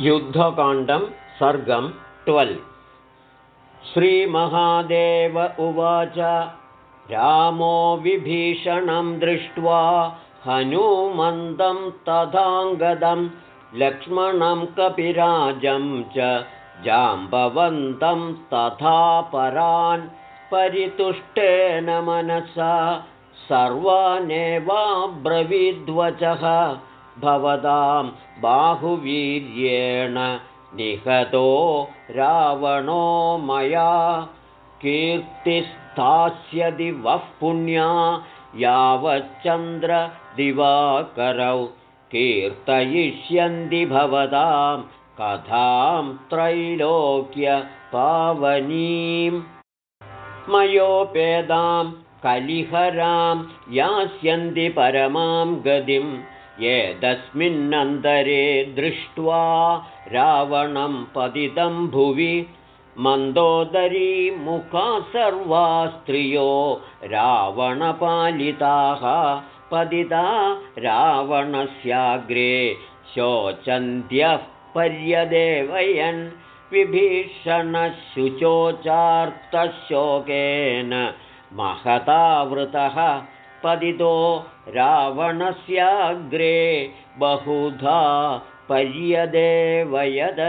युद्धकाण्डं सर्गं twelve. श्रीमहादेव उवाच रामो विभीषणं दृष्ट्वा हनुमन्तं तथाङ्गदं लक्ष्मणं कपिराजं च जाम्बवन्तं तथा परान् परितुष्टेन मनसा सर्वानेवाब्रवीद्वचः भवतां बाहुवीर्येण निहतो रावणो मया कीर्तिस्थास्यदि वः पुण्या यावच्चन्द्रदिवाकरौ कीर्तयिष्यन्ति भवतां कथां त्रैलोक्यपावनीं मयोपेदां कलिहरां यास्यन्ति परमां गतिम् एतस्मिन्नन्तरे दृष्ट्वा रावणं पतितं भुवि मन्दोदरीमुखा सर्वा स्त्रियो रावणपालिताः पतिता रावणस्याग्रे शोचन्त्यः पर्यदेवयन् विभीषणशुचोचार्तशोकेन महतावृतः पतितो रावणस्याग्रे बहुधा पर्यदेवयद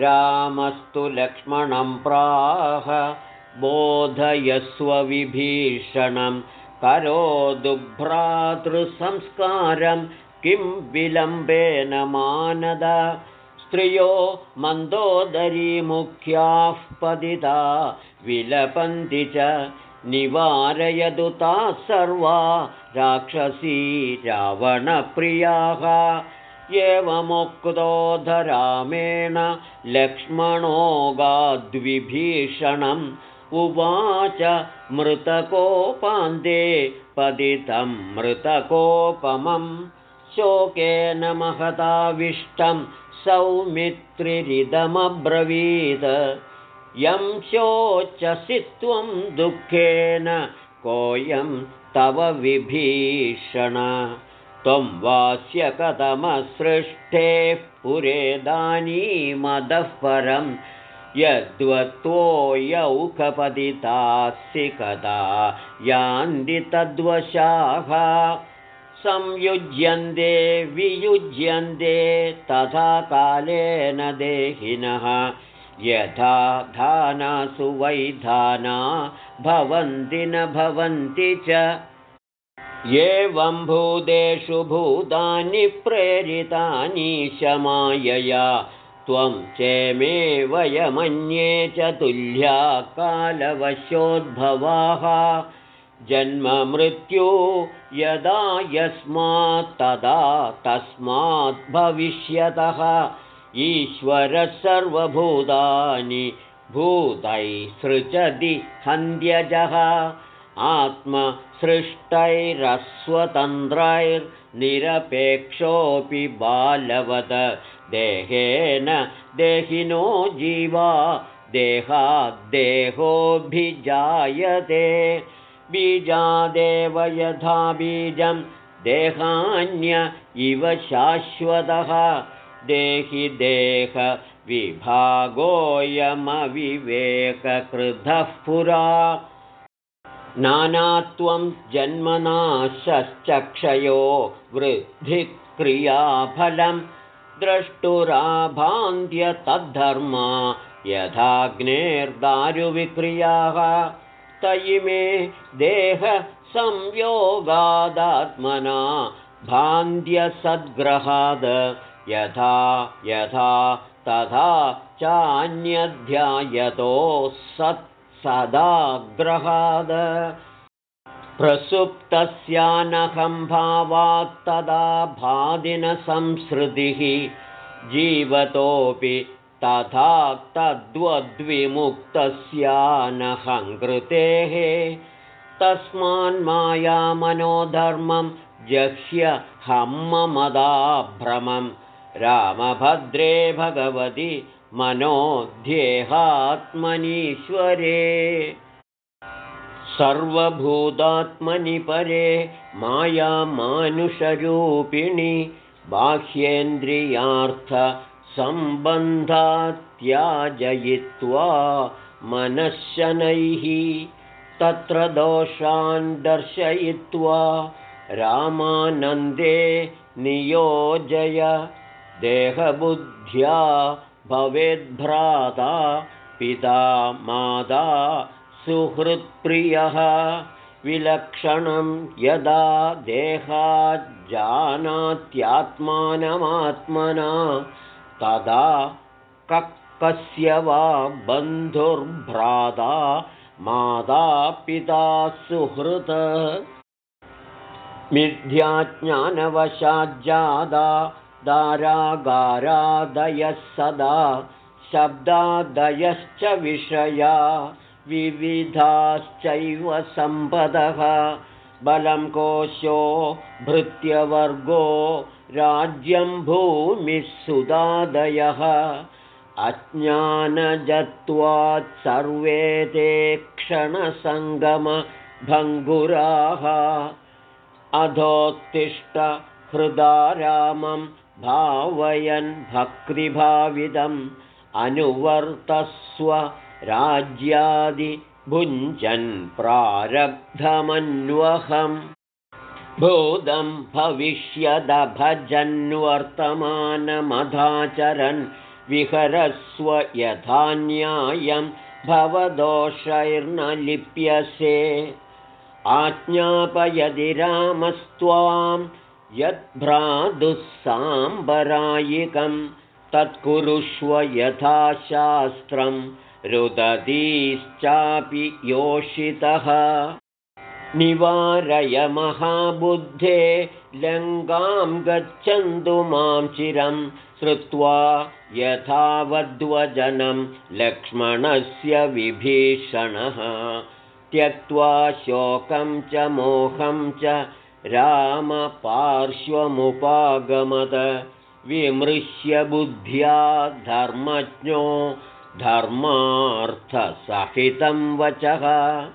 रामस्तु लक्ष्मणं प्राह बोधयस्वविभीषणं करो दुभ्रातृसंस्कारं किं विलम्बेन मानद। स्त्रियो मन्दोदरीमुख्याः पतिता विलपन्ति च निवारयतु ताः सर्वा राक्षसी रावणप्रियाः। एवमुक्तोधरामेण लक्ष्मणोगाद्विभीषणम् उवाच मृतकोपान्ते पतितं मृतकोपमं। शोकेन महताविष्टं सौमित्रिरिदमब्रवीत् यं शोचसि त्वं दुःखेन कोऽयं तव विभीषण। त्वं वास्य कथमसृष्टेः पुरेदानीमदः परं यद्वत्वोयौखपदितासि कदा यान्ति तद्वशाः। संयुज्यन्ते वियुज्यन्ते तथा कालेन देहिनः यथा धानासु वैधाना भवन्ति न भवन्ति च। एवं भूतेषु भूतानि प्रेरितानि शमायया। त्वं चेमे वयमन्ये च तुल्या कालवशोद्भवाः जन्ममृत्यु यदा यस्मात् तदा तस्मात् भविष्यतः ईश्वरः सर्वभूतानि भूतैसृजति हन्त्यजः आत्मसृष्टैरस्वतन्त्रैर्निरपेक्षोऽपि बालवद। देहेन देहिनो जीवा देहाद्देहोऽभिजायते। बीजादेव यथा बीजं देहान्य इव शाश्वतः देहि देहविभागोऽयमविवेककृतः पुरा। नानात्वं जन्मनाशश्चक्षयो वृद्धिक्रियाफलं द्रष्टुराभान्त्यतद्धर्मा यथाग्नेर्दारुविक्रियाः। तयिमे देहसंयोगादात्मना भान्त्यसद्ग्रहाद यथा यथा तथा चान्यध्यायतोः सत्सदाग्रहाद प्रसुप्तस्यानहं भावात्तदा भादिनसंसृतिः जीवतोऽपि तथा तद्वद्विमुक्तस्यानहङ्कृतेः। तस्मान्मायामनोधर्मं जह्य हम्ममदाभ्रमम् रामभद्रे भगवति मनोध्येहात्मनीश्वरे। सर्वभूतात्मनि परे मायामानुषरूपिणि बाह्येन्द्रियार्थ सम्बन्धात्याजयित्वा मनश्शनैः तत्र दोषान् दर्शयित्वा रामानन्दे नियोजय देहबुद्ध्या भवेद्भ्राता पिता माता सुहृत्प्रियः। विलक्षणं यदा देहाज्जानात्यात्मानमात्मना तदा कस्य वा बन्धुर्भ्राता माता पिता सुहृत्। मिथ्याज्ञानवशाज्जादा दारागारादयः सदा शब्दादयश्च विषया विविधाश्चैव सम्पदः। बलं कोशो भृत्यवर्गो राज्यं भूमिः सुदादयः। अज्ञानजत्वात् सर्वे ते क्षणसङ्गमभङ्गुराः अधोत्तिष्ठ हृदा रामं भावयन् भक्तिभाविदम् अनुवर्तस्व राज्यादिभुञ्जन् प्रारब्धमन्वहम्। भूतं भविष्यदभजन्वर्तमानमधाचरन् विहरस्व यथा न्यायं भवदोषैर्न लिप्यसे आज्ञापयदि रामस्त्वां यद्भ्रातुस्साम्बरायिकं तत्कुरुष्व यथाशास्त्रं रुदतीश्चापि योषितः। निवारय महाबुद्धे लङ्गां गच्छन्तु मां चिरं श्रुत्वा यथावद्वजनं लक्ष्मणस्य विभीषणः। त्यक्त्वा शोकं च मोहं च रामपार्श्वमुपागमत विमृश्य बुद्ध्या धर्मज्ञो धर्मार्थसहितं वचः।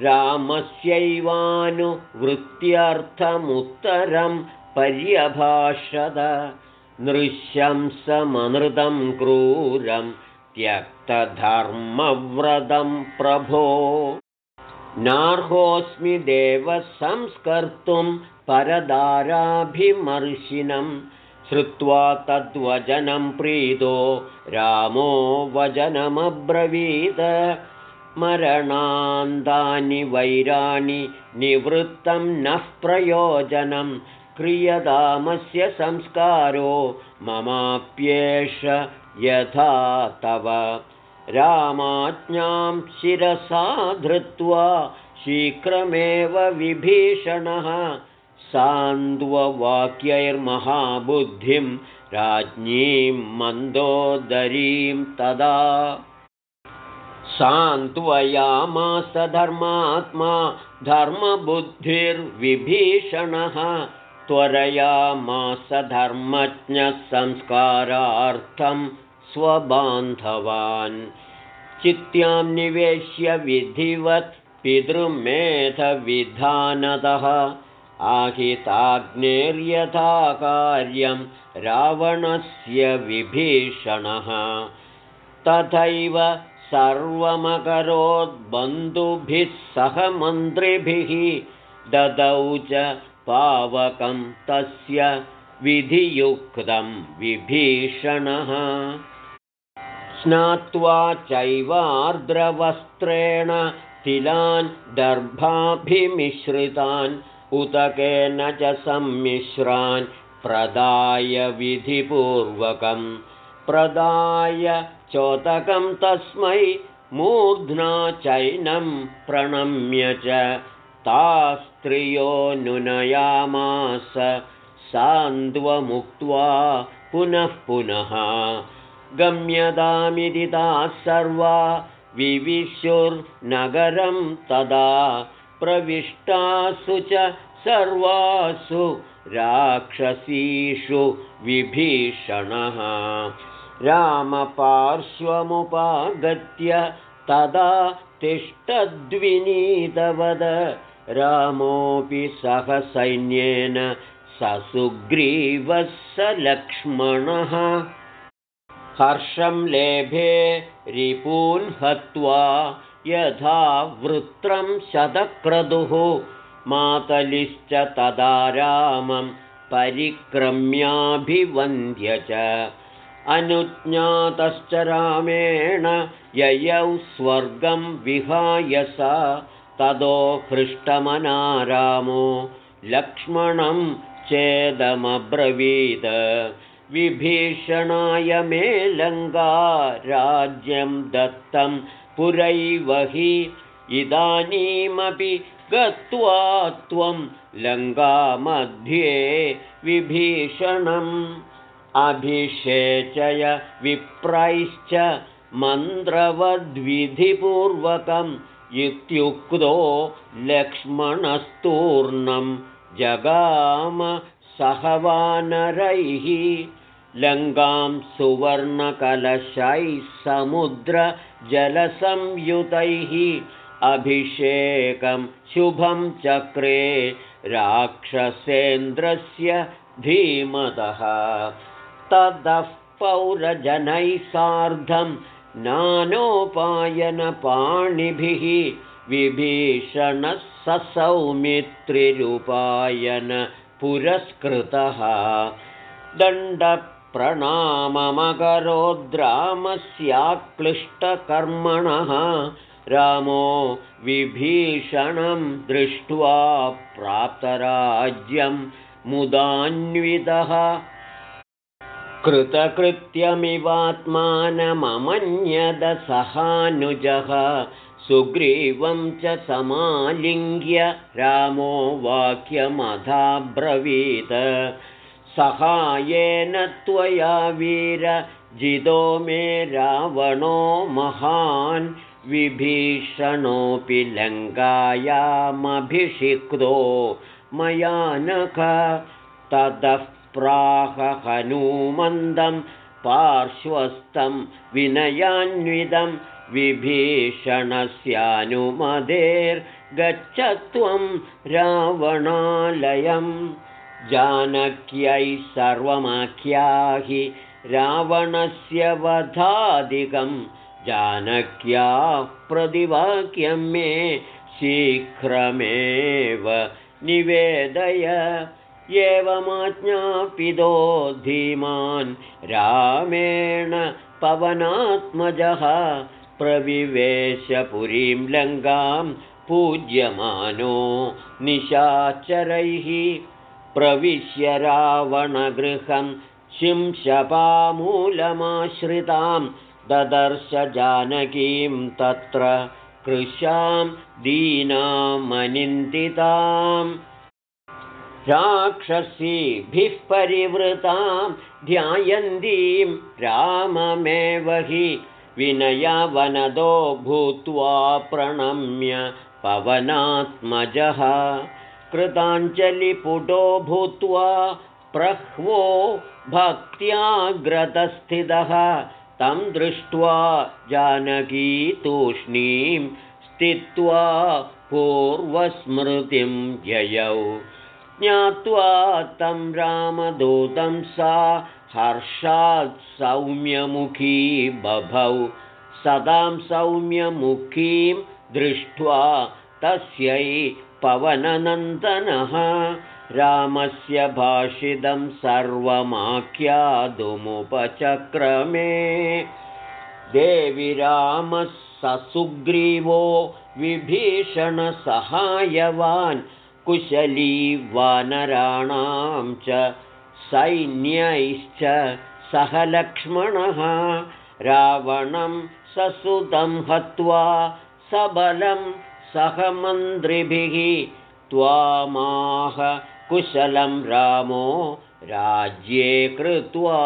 रामस्यैवानुवृत्त्यर्थमुत्तरं पर्यभाषद नृशंसमनृतं क्रूरं त्यक्तधर्मव्रतं प्रभो नार्होऽस्मि देवसंस्कर्तुं परदाराभिमर्शिनं। श्रुत्वा तद्वचनं प्रीतो रामो वचनमब्रवीद मरणान्तानि वैराणि निवृत्तं नः प्रयोजनं। क्रियतामस्य संस्कारो ममाप्येष यथा तव रामाज्ञां शिरसा धृत्वा शीघ्रमेव विभीषणः सान्द्ववाक्यैर्महाबुद्धिं राज्ञीं मन्दोदरीं तदा सान्त्वयामास धर्मात्मा धर्मबुद्धिर्विभीषणः त्वरयामास धर्मज्ञसंस्कारार्थं स्वबान्धवान् चित्यां निवेश्य विधिवत् पितृमेधविधानतः। आहिताग्नेर्यथा कार्यं रावणस्य विभीषणः। तथैव सर्वमकरोद्बन्धुभिः सह मन्त्रिभिः। ददौ च पावकं तस्य विधियुक्तं विभीषणः स्नात्वा चैवार्द्रवस्त्रेण तिलान् दर्भाभिमिश्रितान् उदकेन च सम्मिश्रान् प्रदाय विधिपूर्वकं प्रदाय चोतकं तस्मै मूर्ध्ना चैनं प्रणम्य च तास्त्रियोऽनुनयामास सान्द्वमुक्त्वा पुनः पुनः गम्यतामिति ताः सर्वा विविशुर्नगरं तदा प्रविष्टासु च सर्वासु राक्षसीषु विभीषणः। रामपार्श्वमुपागत्य तदा तिष्ठद्विनीतवद। रामोऽपि सह सैन्येन स सुग्रीवः स लक्ष्मणः हर्षं लेभे रिपून् हत्वा यथा वृत्रं शतक्रदुः मातलिश्च तदा रामं परिक्रम्याभिवन्द्य च। अनुज्ञातश्च रामेण ययौ स्वर्गं विहाय सा। ततो हृष्टमना रामो लक्ष्मणं चेदमब्रवीद विभीषणाय मे लङ्गा राज्यं दत्तं पुरैव हि इदानीमपि गत्वा त्वं लङ्कामध्ये विभीषणम् अभिषेचय विप्रैश्च मन्त्रवद्विधिपूर्वकम् इत्युक्तो लक्ष्मणस्तूर्णं जगाम सहवानरैः लङ्कां सुवर्णकलशैः समुद्रजलसंयुतैः अभिषेकं शुभं चक्रे राक्षसेन्द्रस्य धीमतः। ततः पौरजनैः सार्धं नानोपायनपाणिभिः विभीषणः ससौमित्रिरुपायन पुरस्कृतः दण्डप्रणाममकरोद्रामस्याक्लिष्टकर्मणः रामो विभीषणं दृष्ट्वा प्राप्तराज्यं मुदान्वितः। कृतकृत्यमिवात्मानममन्यदसहानुजः सुग्रीवं च समालिङ्ग्य रामो वाक्यमधाब्रवीत् सहायेन त्वया वीर जिदो मे रावणो महान् विभीषणोऽपि लङ्कायामभिषिक्तो मयानक ततः प्राहहनूमन्दं पार्श्वस्थं विनयान्वितं विभीषणस्यानुमदेर्गच्छ त्वं रावणालयं जानक्यै सर्वमाख्याहि रावणस्य वधादिकं जानक्या प्रतिवाक्यं मे शीघ्रमेव निवेदय। एवमाज्ञापितो धीमान् रामेण पवनात्मजः प्रविवेशपुरीं लङ्कां पूज्यमानो निशाचरैः प्रविश्य रावणगृहं शिंशपामूलमाश्रितां ददर्श जानकीं तत्र कृशां दीनामनिन्दिताम् राक्षसीभिः परिवृतां ध्यायन्तीं राममेव हि विनयावनदो भूत्वा प्रणम्य पवनात्मजः कृताञ्जलिपुटो भूत्वा प्रह्वो भक्त्याग्रतस्थितः। तं दृष्ट्वा जानकी तूष्णीं स्थित्वा पूर्वस्मृतिं ययौ ज्ञात्वा तं रामदूतं सा हर्षात् सौम्यमुखी बभौ। सदां सौम्यमुखीं दृष्ट्वा तस्यै पवननन्दनः रामस्य भाषितं सर्वमाख्यातुमुपचक्रमे। देवि रामः ससुग्रीवो विभीषणसहायवान् कुशली वानराणां च सैन्यैश्च सह लक्ष्मणः रावणं ससुतं हत्वा सबलं सह मन्त्रिभिः त्वामाह कुशलं रामो राज्ये कृत्वा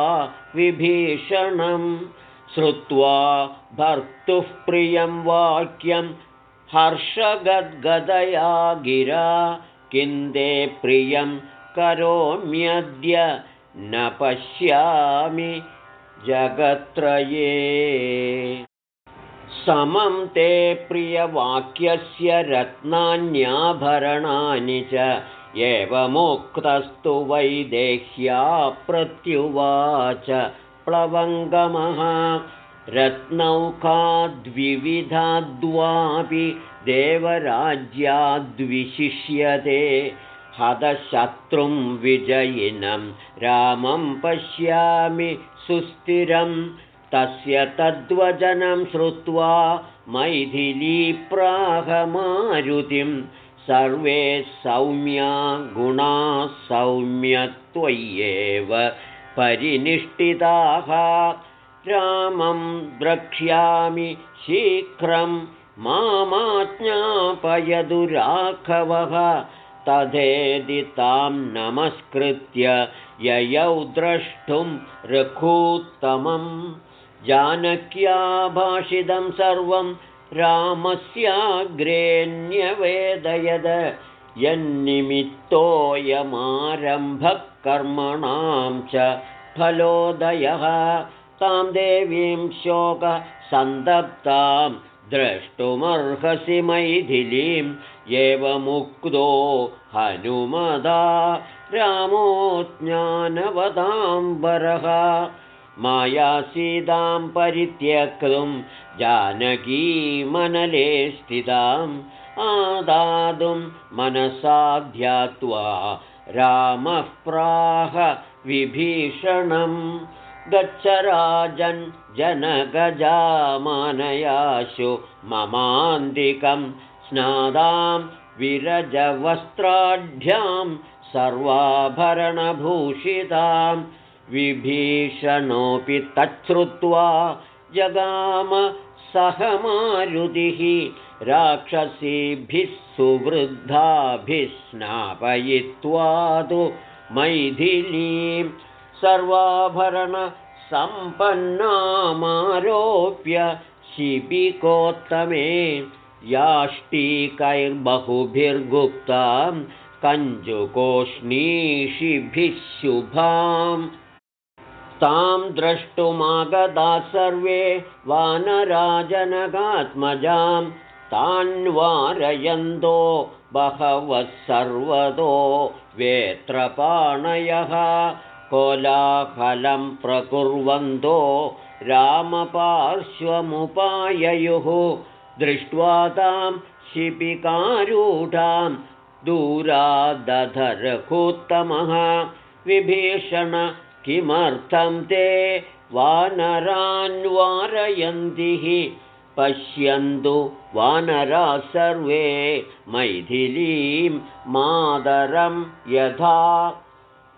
विभीषणं श्रुत्वा भर्तुः प्रियं वाक्यं हर्षगद्गदया गिरा किन्दे प्रियं करोम्यद्य न पश्यामि जगत्त्रये समं ते प्रियवाक्यस्य रत्नान्याभरणानि च। एवमुक्तस्तु वैदेह्या प्रत्युवाच प्लवङ्गमः। रत्नौकाद्विविधाद्वापि देवराज्याद्विशिष्यते। हतशत्रुं विजयिनं रामं पश्यामि सुस्थिरं तस्य तद्वचनं श्रुत्वा मैथिलीप्राहमारुतिं सर्वे सौम्या गुणाः सौम्यत्वय्येव परिनिष्ठिताः। रामं द्रक्ष्यामि शीघ्रं मामाज्ञापयदुराघवः तथेदि तां नमस्कृत्य ययौ द्रष्टुं रघूत्तमं जानक्या भाषितं सर्वं रामस्याग्रेण्यवेदयद यन्निमित्तोऽयमारम्भः कर्मणां च फलोदयः। तां देवीं शोकसन्तप्तां द्रष्टुमर्हसि मैथिलीं एवमुक्तो हनुमदा। रामो ज्ञानवदाम्बरः मायासीतां परित्यक्तुं जानकीमनले स्थिताम् आदातुं मनसा ध्यात्वा रामः प्राह विभीषणं गच्छ राजन् जनगजामानयाशु ममान्तिकं स्नादां विरजवस्त्राढ्यां सर्वाभरणभूषितां विभीषणोऽपि तच्छ्रुत्वा जगाम सहमारुतिः राक्षसीभिः सुवृद्धाभिः स्नापयित्वा तु मैथिलीं सर्वाभरणसम्पन्नामारोप्य शिबिकोत्तमे याष्टीकैर्बहुभिर्गुप्तां कञ्जुकोष्णीषिभिः शुभाम् तां द्रष्टुमागता सर्वे वानराजनगात्मजां। तान्वारयन्तो बहवः सर्वतो वेत्रपाणयः। कोलाहलं प्रकुर्वन्तो रामपार्श्वमुपाययुः। दृष्ट्वा तां शिपिकारूढां दूरादधरघोत्तमः विभीषण किमर्थं ते वानरान्वारयन्तिः? पश्यन्तु वानरा सर्वे मैथिलीं मादरं यथा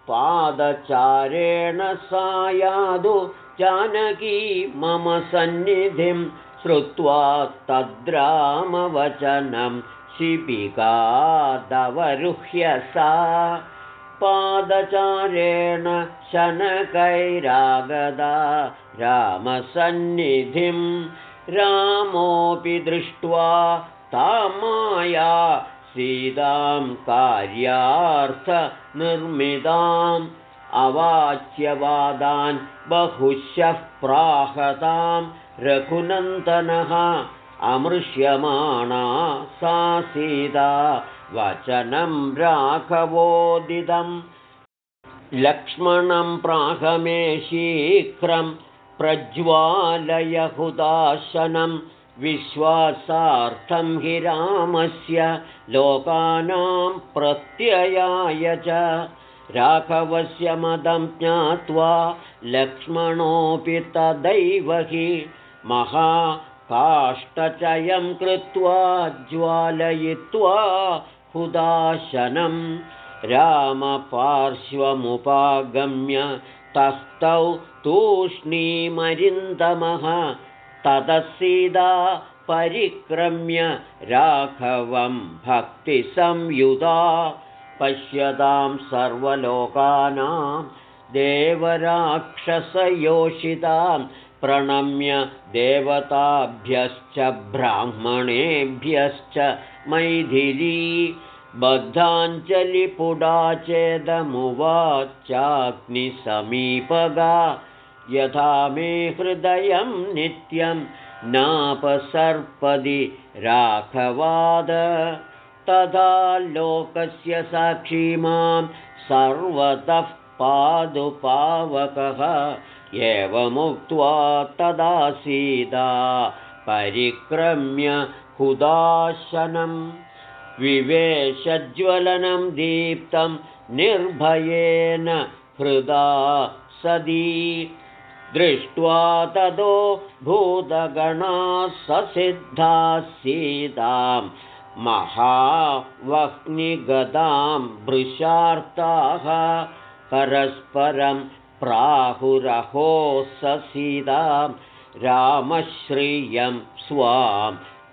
पादचारेण सायादु जानकी मम सन्निधिं श्रुत्वा तद्रामवचनं शिपिकादवरुह्य सा पादचारेण शनकैरागदा रामसन्निधिं रामोऽपि दृष्ट्वा तामाया सीतां कार्यार्थनिर्मिताम् अवाच्यवादान् बहुशः प्राहतां रघुनन्दनः अमृष्यमाणा सा सीता वचनं राघवोदितं। लक्ष्मणं प्राहमे शीघ्रं प्रज्वालयहुदाशनं विश्वासार्थं हि रामस्य लोकानां प्रत्ययाय च। राघवस्य मदं ज्ञात्वा लक्ष्मणोऽपि तदैव हि महाकाष्ठचयं कृत्वा ज्वालयित्वा हुदाशनं रामपार्श्वमुपागम्य तस्थौ तूष्णीमरिन्दमः ततः सीता परिक्रम्य राघवं भक्तिसंयुधा पश्यतां सर्वलोकानां देवराक्षसयोषितां प्रणम्य देवताभ्यश्च ब्राह्मणेभ्यश्च मैथिली बद्धाञ्जलिपुडा चेदमुवाचाग्निसमीपगा यथा मे हृदयं नित्यं नापसर्पदि राघवाद। तथा लोकस्य साक्षी मां सर्वतः पादुपावकः एवमुक्त्वा तदा सीता परिक्रम्य हुदाशनं विवेशज्वलनं दीप्तं निर्भयेन हृदा सदी दृष्ट्वा ततो भूतगणाः ससिद्धाः सीतां महावह्निगदां भृशार्ताः परस्परं प्राहुरहो सीतां रामश्रियं स्वां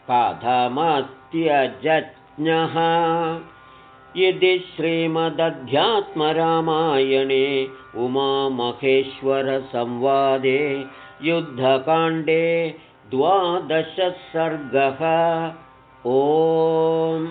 कथमत्यजज्ञः इति श्रीमदध्यात्मरामायणे उमामहेश्वरसंवादे युद्धकाण्डे द्वादशः सर्गः। ओम्